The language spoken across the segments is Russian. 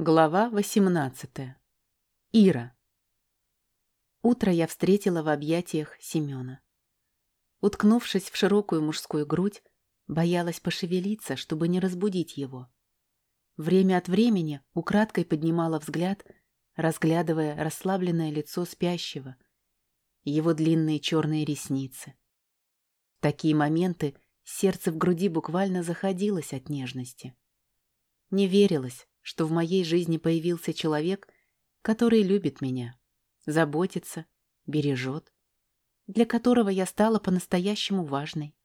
Глава 18. Ира. Утро я встретила в объятиях Семена. Уткнувшись в широкую мужскую грудь, боялась пошевелиться, чтобы не разбудить его. Время от времени украдкой поднимала взгляд, разглядывая расслабленное лицо спящего, его длинные черные ресницы. В такие моменты сердце в груди буквально заходилось от нежности. Не верилось, что в моей жизни появился человек, который любит меня, заботится, бережет, для которого я стала по-настоящему важной.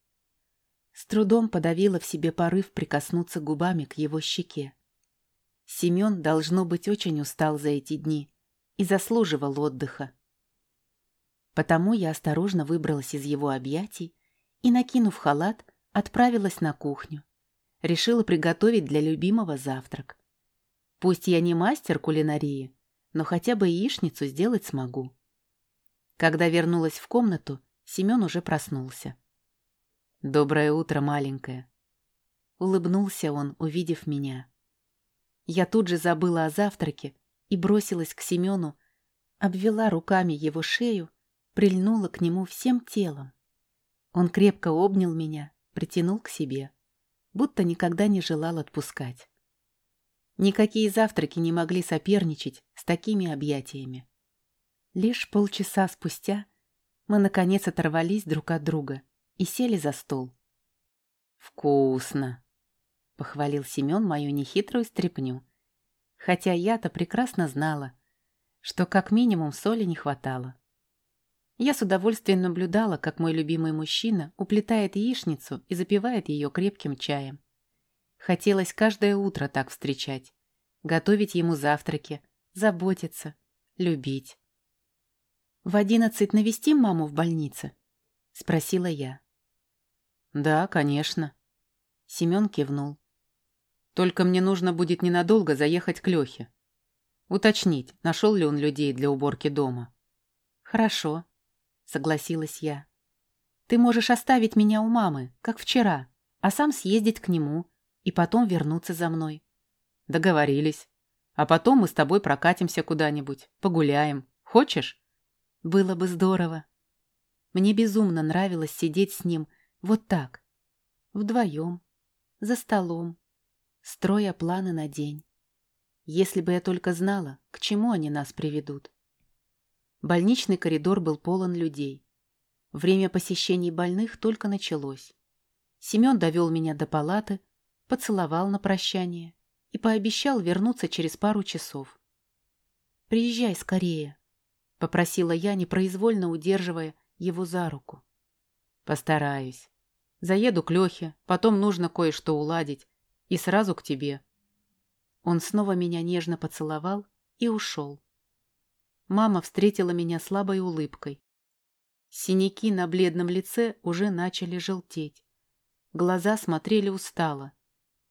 С трудом подавила в себе порыв прикоснуться губами к его щеке. Семен, должно быть, очень устал за эти дни и заслуживал отдыха. Потому я осторожно выбралась из его объятий и, накинув халат, отправилась на кухню. Решила приготовить для любимого завтрак. Пусть я не мастер кулинарии, но хотя бы яичницу сделать смогу. Когда вернулась в комнату, Семен уже проснулся. «Доброе утро, маленькая!» Улыбнулся он, увидев меня. Я тут же забыла о завтраке и бросилась к Семену, обвела руками его шею, прильнула к нему всем телом. Он крепко обнял меня, притянул к себе, будто никогда не желал отпускать. Никакие завтраки не могли соперничать с такими объятиями. Лишь полчаса спустя мы, наконец, оторвались друг от друга и сели за стол. «Вкусно!» — похвалил Семен мою нехитрую стряпню. Хотя я-то прекрасно знала, что как минимум соли не хватало. Я с удовольствием наблюдала, как мой любимый мужчина уплетает яичницу и запивает ее крепким чаем. Хотелось каждое утро так встречать. Готовить ему завтраки, заботиться, любить. «В одиннадцать навестим маму в больнице?» — спросила я. «Да, конечно». Семен кивнул. «Только мне нужно будет ненадолго заехать к Лехе. Уточнить, нашел ли он людей для уборки дома». «Хорошо», — согласилась я. «Ты можешь оставить меня у мамы, как вчера, а сам съездить к нему, и потом вернуться за мной. Договорились. А потом мы с тобой прокатимся куда-нибудь, погуляем. Хочешь? Было бы здорово. Мне безумно нравилось сидеть с ним вот так, вдвоем, за столом, строя планы на день. Если бы я только знала, к чему они нас приведут. Больничный коридор был полон людей. Время посещений больных только началось. Семен довел меня до палаты, поцеловал на прощание и пообещал вернуться через пару часов. «Приезжай скорее», — попросила я, непроизвольно удерживая его за руку. «Постараюсь. Заеду к Лехе, потом нужно кое-что уладить, и сразу к тебе». Он снова меня нежно поцеловал и ушел. Мама встретила меня слабой улыбкой. Синяки на бледном лице уже начали желтеть. Глаза смотрели устало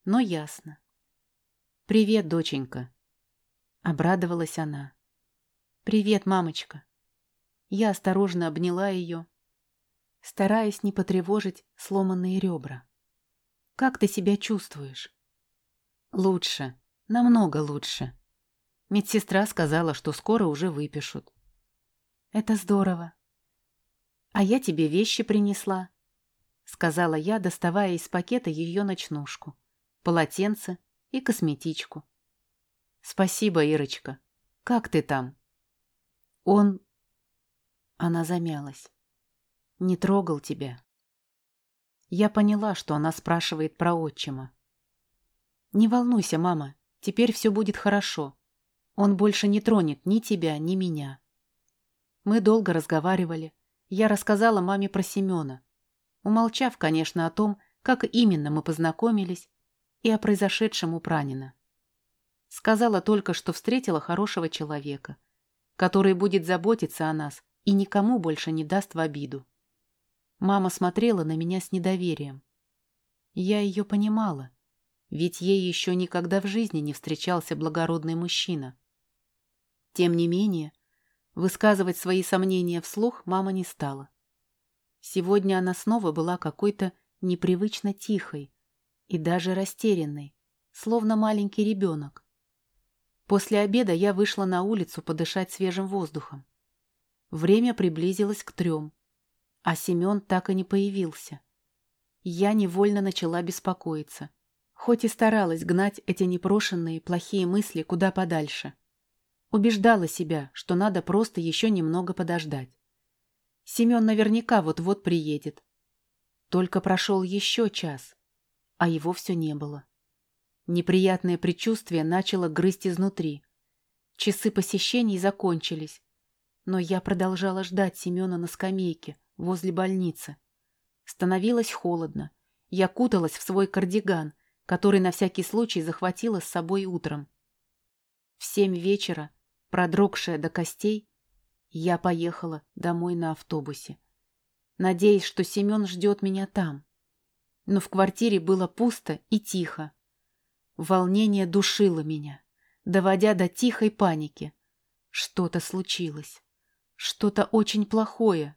но ясно. «Привет, доченька!» — обрадовалась она. «Привет, мамочка!» Я осторожно обняла ее, стараясь не потревожить сломанные ребра. «Как ты себя чувствуешь?» «Лучше, намного лучше. Медсестра сказала, что скоро уже выпишут». «Это здорово. А я тебе вещи принесла», — сказала я, доставая из пакета ее ночнушку полотенце и косметичку. «Спасибо, Ирочка. Как ты там?» «Он...» Она замялась. «Не трогал тебя». Я поняла, что она спрашивает про отчима. «Не волнуйся, мама, теперь все будет хорошо. Он больше не тронет ни тебя, ни меня». Мы долго разговаривали. Я рассказала маме про Семена, умолчав, конечно, о том, как именно мы познакомились и о произошедшем у Пранина. Сказала только, что встретила хорошего человека, который будет заботиться о нас и никому больше не даст в обиду. Мама смотрела на меня с недоверием. Я ее понимала, ведь ей еще никогда в жизни не встречался благородный мужчина. Тем не менее, высказывать свои сомнения вслух мама не стала. Сегодня она снова была какой-то непривычно тихой, и даже растерянной, словно маленький ребенок. После обеда я вышла на улицу подышать свежим воздухом. Время приблизилось к трем, а Семен так и не появился. Я невольно начала беспокоиться, хоть и старалась гнать эти непрошенные плохие мысли куда подальше. Убеждала себя, что надо просто еще немного подождать. Семен наверняка вот-вот приедет. Только прошел еще час, а его все не было. Неприятное предчувствие начало грызть изнутри. Часы посещений закончились, но я продолжала ждать Семена на скамейке возле больницы. Становилось холодно. Я куталась в свой кардиган, который на всякий случай захватила с собой утром. В семь вечера, продрогшая до костей, я поехала домой на автобусе, надеясь, что Семен ждет меня там. Но в квартире было пусто и тихо. Волнение душило меня, доводя до тихой паники. Что-то случилось. Что-то очень плохое.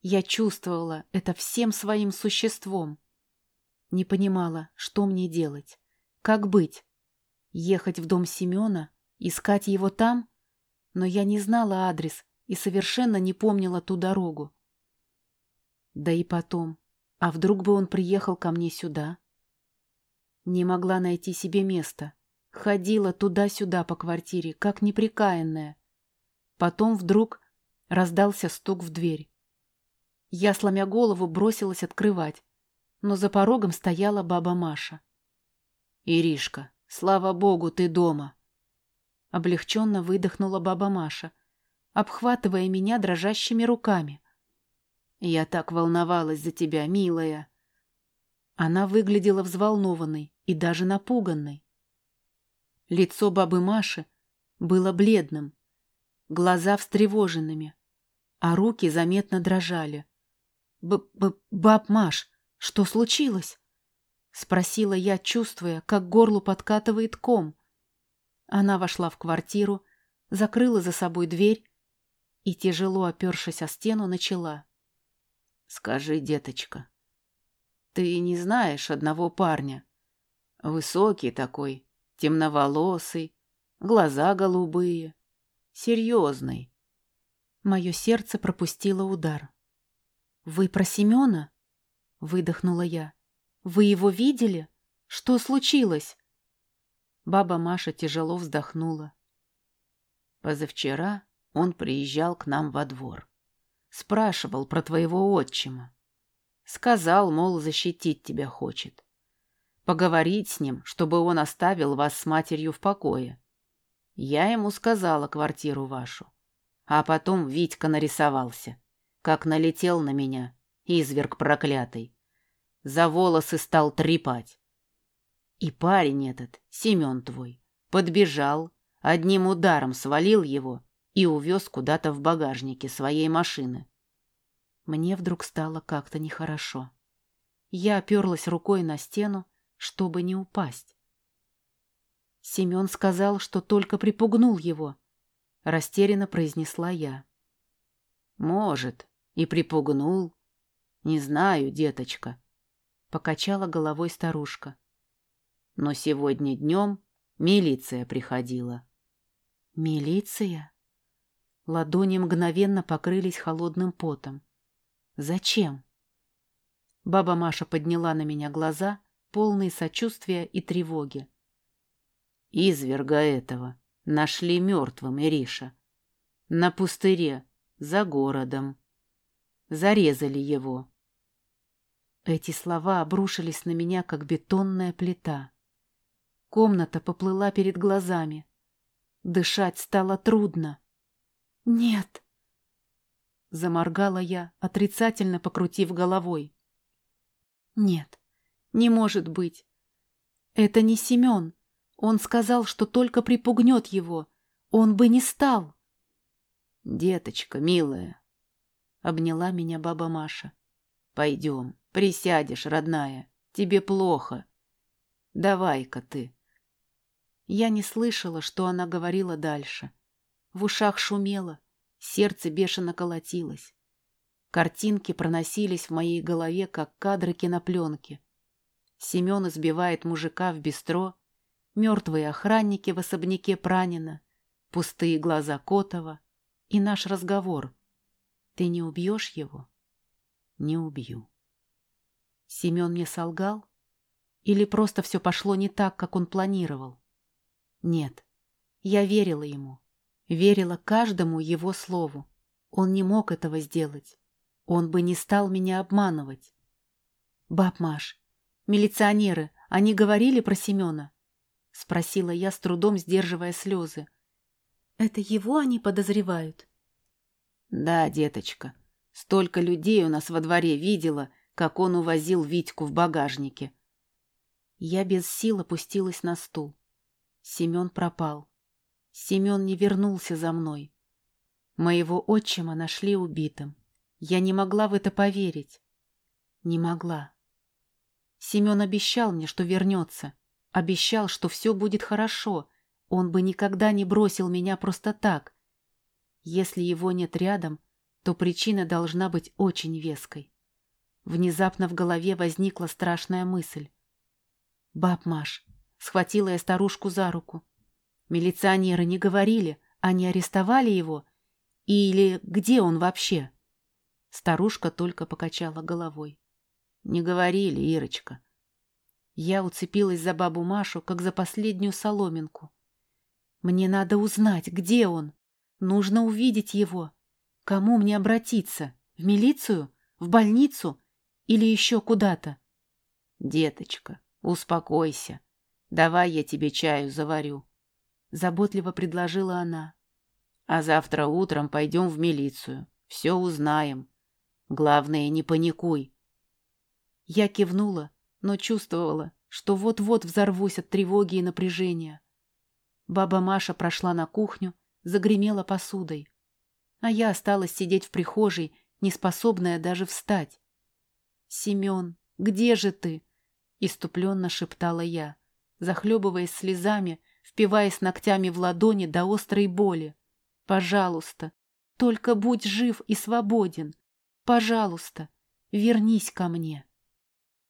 Я чувствовала это всем своим существом. Не понимала, что мне делать. Как быть? Ехать в дом Семена? Искать его там? Но я не знала адрес и совершенно не помнила ту дорогу. Да и потом, а вдруг бы он приехал ко мне сюда? Не могла найти себе места. Ходила туда-сюда по квартире, как неприкаянная. Потом вдруг раздался стук в дверь. Я, сломя голову, бросилась открывать, но за порогом стояла баба Маша. «Иришка, слава богу, ты дома!» Облегченно выдохнула баба Маша, обхватывая меня дрожащими руками. «Я так волновалась за тебя, милая!» Она выглядела взволнованной и даже напуганной. Лицо бабы Маши было бледным, глаза встревоженными, а руки заметно дрожали. Б -б «Баб Маш, что случилось?» — спросила я, чувствуя, как горлу подкатывает ком. Она вошла в квартиру, закрыла за собой дверь и, тяжело опершись о стену, начала. «Скажи, деточка, ты не знаешь одного парня? Высокий такой, темноволосый, глаза голубые, серьезный». Мое сердце пропустило удар. «Вы про Семена?» — выдохнула я. «Вы его видели? Что случилось?» Баба Маша тяжело вздохнула. Позавчера он приезжал к нам во двор. Спрашивал про твоего отчима. Сказал, мол, защитить тебя хочет. Поговорить с ним, чтобы он оставил вас с матерью в покое. Я ему сказала квартиру вашу. А потом Витька нарисовался, как налетел на меня, изверг проклятый. За волосы стал трепать. И парень этот, Семен твой, подбежал, одним ударом свалил его и увез куда-то в багажнике своей машины. Мне вдруг стало как-то нехорошо. Я оперлась рукой на стену, чтобы не упасть. Семен сказал, что только припугнул его, растерянно произнесла я. Может, и припугнул. Не знаю, деточка, покачала головой старушка. Но сегодня днем милиция приходила. Милиция? Ладони мгновенно покрылись холодным потом. Зачем? Баба Маша подняла на меня глаза, полные сочувствия и тревоги. Изверга этого Нашли мертвым Ириша. На пустыре, за городом. Зарезали его. Эти слова обрушились на меня, как бетонная плита. Комната поплыла перед глазами. Дышать стало трудно. «Нет!» Заморгала я, отрицательно покрутив головой. «Нет, не может быть. Это не Семен. Он сказал, что только припугнет его. Он бы не стал. «Деточка, милая», — обняла меня баба Маша. «Пойдем, присядешь, родная. Тебе плохо. Давай-ка ты». Я не слышала, что она говорила дальше. В ушах шумело, сердце бешено колотилось. Картинки проносились в моей голове, как кадры кинопленки. Семен избивает мужика в бистро, мертвые охранники в особняке Пранина, пустые глаза Котова и наш разговор. Ты не убьешь его? Не убью. Семен мне солгал? Или просто все пошло не так, как он планировал? Нет, я верила ему. Верила каждому его слову. Он не мог этого сделать. Он бы не стал меня обманывать. Баб Маш, милиционеры, они говорили про Семена? Спросила я, с трудом сдерживая слезы. Это его они подозревают? Да, деточка. Столько людей у нас во дворе видела, как он увозил Витьку в багажнике. Я без сил опустилась на стул. Семен пропал. Семен не вернулся за мной. Моего отчима нашли убитым. Я не могла в это поверить. Не могла. Семен обещал мне, что вернется. Обещал, что все будет хорошо. Он бы никогда не бросил меня просто так. Если его нет рядом, то причина должна быть очень веской. Внезапно в голове возникла страшная мысль. «Баб Маш», — схватила я старушку за руку. «Милиционеры не говорили, они арестовали его? Или где он вообще?» Старушка только покачала головой. «Не говорили, Ирочка». Я уцепилась за бабу Машу, как за последнюю соломинку. «Мне надо узнать, где он. Нужно увидеть его. Кому мне обратиться? В милицию? В больницу? Или еще куда-то? Деточка, успокойся. Давай я тебе чаю заварю. Заботливо предложила она. А завтра утром пойдем в милицию. Все узнаем. Главное, не паникуй. Я кивнула, но чувствовала, что вот-вот взорвусь от тревоги и напряжения. Баба Маша прошла на кухню, загремела посудой. А я осталась сидеть в прихожей, неспособная даже встать. «Семен, где же ты?» — иступленно шептала я, захлебываясь слезами, впиваясь ногтями в ладони до острой боли. «Пожалуйста, только будь жив и свободен. Пожалуйста, вернись ко мне».